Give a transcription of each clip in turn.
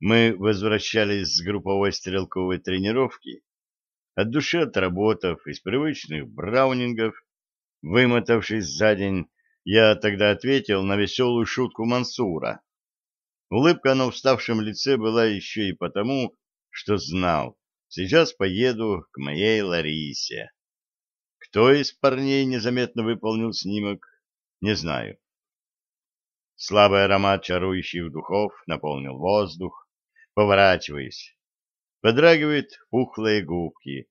Мы возвращались с групповой стрелковой тренировки, от души отработав из привычных браунингов, вымотавшись за день, я тогда ответил на веселую шутку Мансура. Улыбка на уставшем лице была еще и потому, что знал, сейчас поеду к моей Ларисе. Кто из парней незаметно выполнил снимок, не знаю. Слабый аромат чарующих духов наполнил воздух, поворачиваясь. Подрагивают пухлые губки.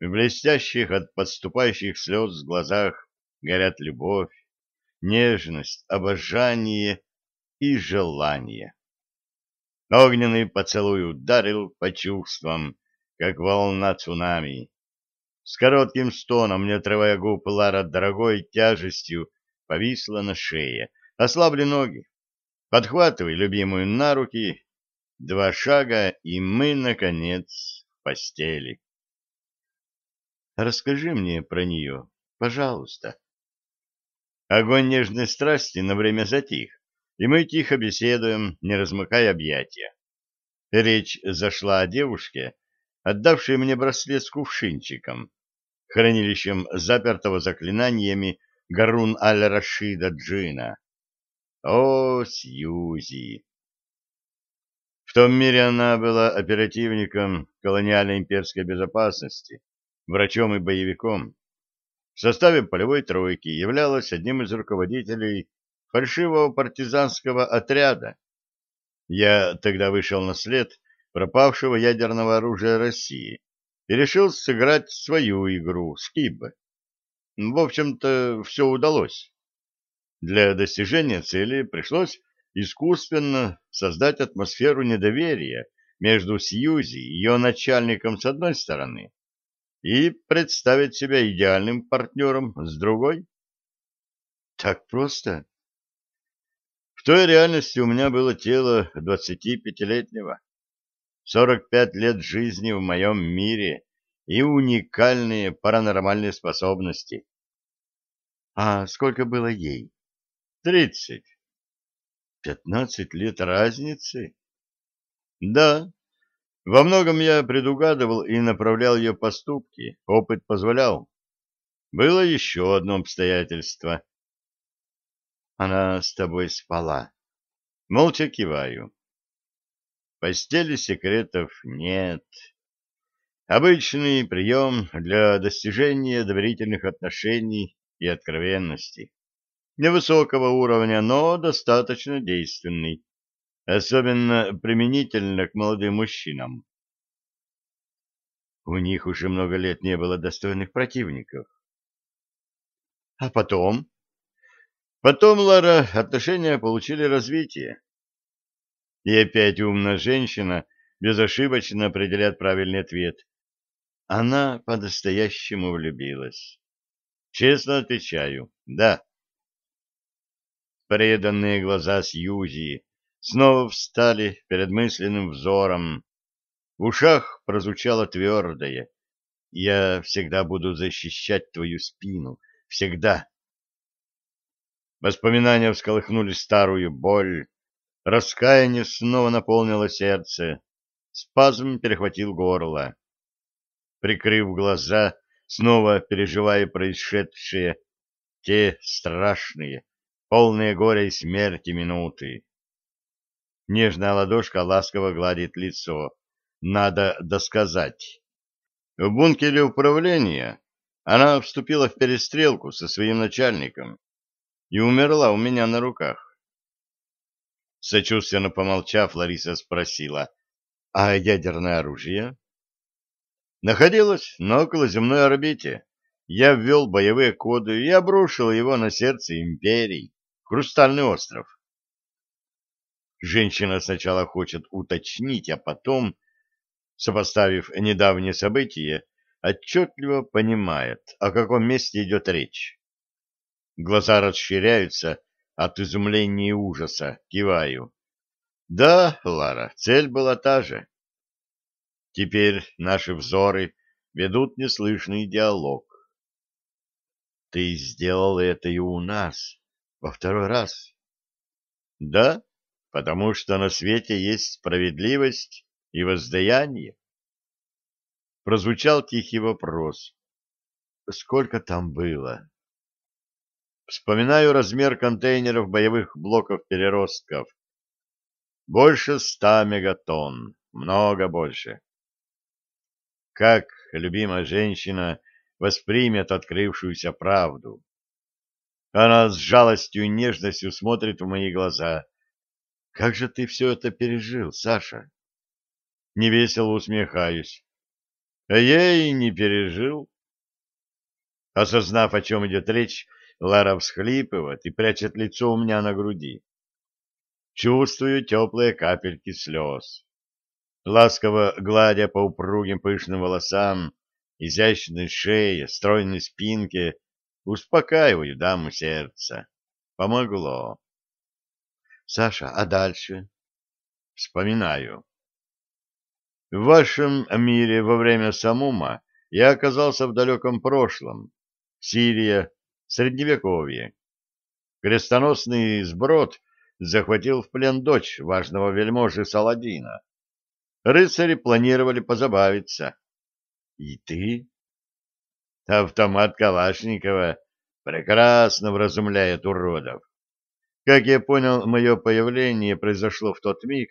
В блестящих от подступающих слез глазах горят любовь, нежность, обожание и желание. Огненный поцелуй ударил по чувствам, как волна цунами. С коротким стоном, не отрывая губ, Лара дорогой тяжестью повисла на шее. Ослабли ноги. Подхватывай любимую на руки. Два шага, и мы, наконец, в постели. Расскажи мне про нее, пожалуйста. Огонь нежной страсти на время затих, и мы тихо беседуем, не размыкая объятия. Речь зашла о девушке, отдавшей мне браслет с кувшинчиком, хранилищем запертого заклинаниями Гарун аль-Рашида Джина. О, Сьюзи! В том мире она была оперативником колониальной имперской безопасности, врачом и боевиком. В составе полевой тройки являлась одним из руководителей фальшивого партизанского отряда. Я тогда вышел на след пропавшего ядерного оружия России и решил сыграть свою игру, Скиб. В общем-то, все удалось. Для достижения цели пришлось искусственно создать атмосферу недоверия между Сьюзи и ее начальником с одной стороны и представить себя идеальным партнером с другой. Так просто? В той реальности у меня было тело 25-летнего, 45 лет жизни в моем мире и уникальные паранормальные способности. А сколько было ей? Тридцать. Пятнадцать лет разницы? Да, во многом я предугадывал и направлял ее поступки, опыт позволял. Было еще одно обстоятельство. Она с тобой спала. Молча киваю. постели секретов нет. Обычный прием для достижения доверительных отношений и откровенности невысокого уровня, но достаточно действенный, особенно применительно к молодым мужчинам. У них уже много лет не было достойных противников. А потом? Потом, Лара, отношения получили развитие. И опять умная женщина безошибочно определяет правильный ответ. Она по-настоящему влюбилась. Честно отвечаю, да. Преданные глаза Сьюзи снова встали перед мысленным взором. В ушах прозвучало твердое. «Я всегда буду защищать твою спину. Всегда!» Воспоминания всколыхнули старую боль. Раскаяние снова наполнило сердце. Спазм перехватил горло. Прикрыв глаза, снова переживая происшедшее, те страшные, полные горя и смерти минуты. Нежная ладошка ласково гладит лицо. Надо досказать. В бункере управления она вступила в перестрелку со своим начальником и умерла у меня на руках. Сочувственно помолчав, Лариса спросила, а ядерное оружие? Находилось на околоземной орбите. Я ввел боевые коды и обрушил его на сердце империи. Хрустальный остров. Женщина сначала хочет уточнить, а потом, сопоставив недавние события, отчетливо понимает, о каком месте идет речь. Глаза расширяются от изумления и ужаса. Киваю. Да, Лара, цель была та же. Теперь наши взоры ведут неслышный диалог. Ты сделал это и у нас. Во второй раз. Да? потому что на свете есть справедливость и воздаяние. Прозвучал тихий вопрос. Сколько там было? Вспоминаю размер контейнеров боевых блоков переростков. Больше ста мегатонн, много больше. Как любимая женщина воспримет открывшуюся правду? Она с жалостью и нежностью смотрит в мои глаза. Как же ты все это пережил, Саша? Невесело усмехаюсь. А я и не пережил. Осознав, о чем идет речь, Лара всхлипывает и прячет лицо у меня на груди. Чувствую теплые капельки слез. Ласково гладя по упругим пышным волосам, изящной шее, стройной спинке, успокаиваю даму сердца. Помогло. Саша, а дальше? Вспоминаю. В вашем мире во время Самума я оказался в далеком прошлом. Сирия, Средневековье. Крестоносный сброд захватил в плен дочь важного вельможи Саладина. Рыцари планировали позабавиться. И ты? Автомат Калашникова прекрасно вразумляет уродов. Как я понял, мое появление произошло в тот миг,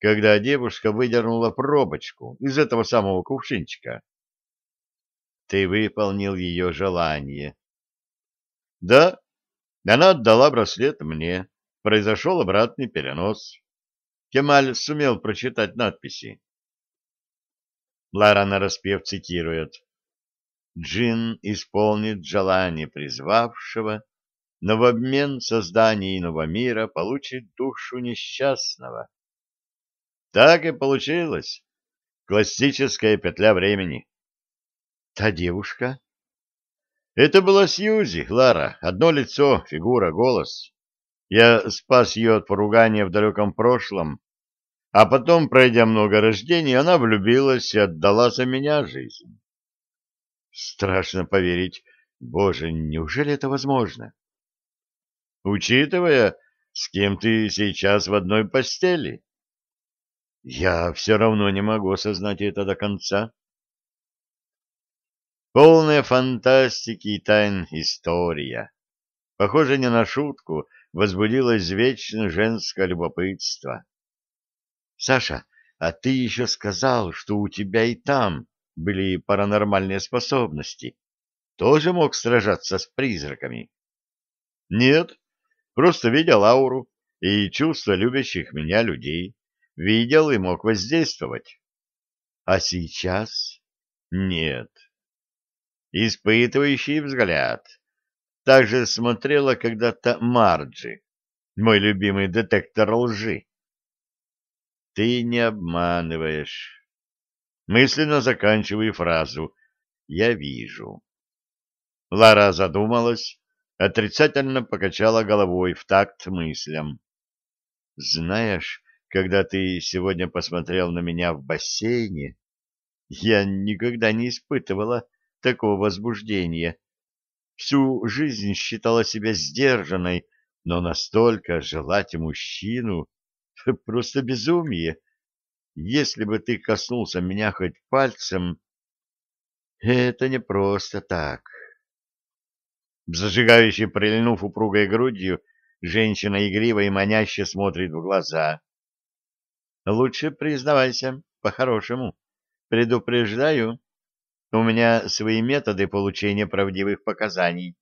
когда девушка выдернула пробочку из этого самого кувшинчика. Ты выполнил ее желание. Да, она отдала браслет мне. Произошел обратный перенос. Кемаль сумел прочитать надписи. Лара нараспев цитирует. «Джин исполнит желание призвавшего, но в обмен создания иного мира получит душу несчастного». Так и получилось. Классическая петля времени. Та девушка? Это была Сьюзи, Лара. Одно лицо, фигура, голос. Я спас ее от поругания в далеком прошлом, а потом, пройдя много рождений, она влюбилась и отдала за меня жизнь. Страшно поверить. Боже, неужели это возможно? Учитывая, с кем ты сейчас в одной постели. Я все равно не могу осознать это до конца. Полная фантастики и тайн история. Похоже, не на шутку возбудилось вечно женское любопытство. Саша, а ты еще сказал, что у тебя и там были паранормальные способности. Тоже мог сражаться с призраками? Нет, просто видел ауру и чувства любящих меня людей видел и мог воздействовать. А сейчас нет. Испытывающий взгляд. Так же смотрела когда-то Марджи, мой любимый детектор лжи. Ты не обманываешь. Мысленно заканчиваю фразу «Я вижу». Лара задумалась, отрицательно покачала головой в такт мыслям. «Знаешь, когда ты сегодня посмотрел на меня в бассейне, я никогда не испытывала такого возбуждения. Всю жизнь считала себя сдержанной, но настолько желать мужчину — просто безумие. Если бы ты коснулся меня хоть пальцем, это не просто так. Зажигающий, прильнув упругой грудью, женщина игриво и маняще смотрит в глаза. Лучше признавайся, по-хорошему. Предупреждаю, у меня свои методы получения правдивых показаний.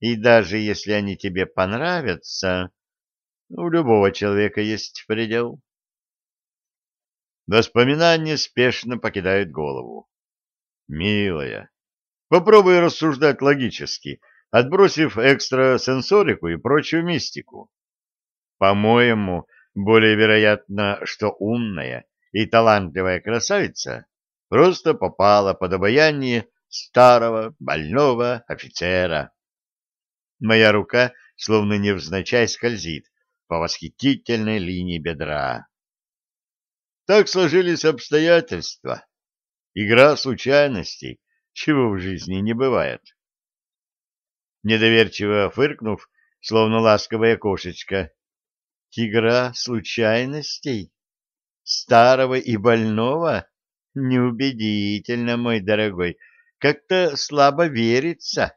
И даже если они тебе понравятся, у любого человека есть предел. Воспоминания спешно покидают голову. Милая, попробуй рассуждать логически, отбросив экстрасенсорику и прочую мистику. По-моему, более вероятно, что умная и талантливая красавица просто попала под обаяние старого больного офицера. Моя рука, словно невзначай, скользит по восхитительной линии бедра. Так сложились обстоятельства. Игра случайностей, чего в жизни не бывает. Недоверчиво фыркнув, словно ласковая кошечка, Игра случайностей? Старого и больного? Неубедительно, мой дорогой. Как-то слабо верится.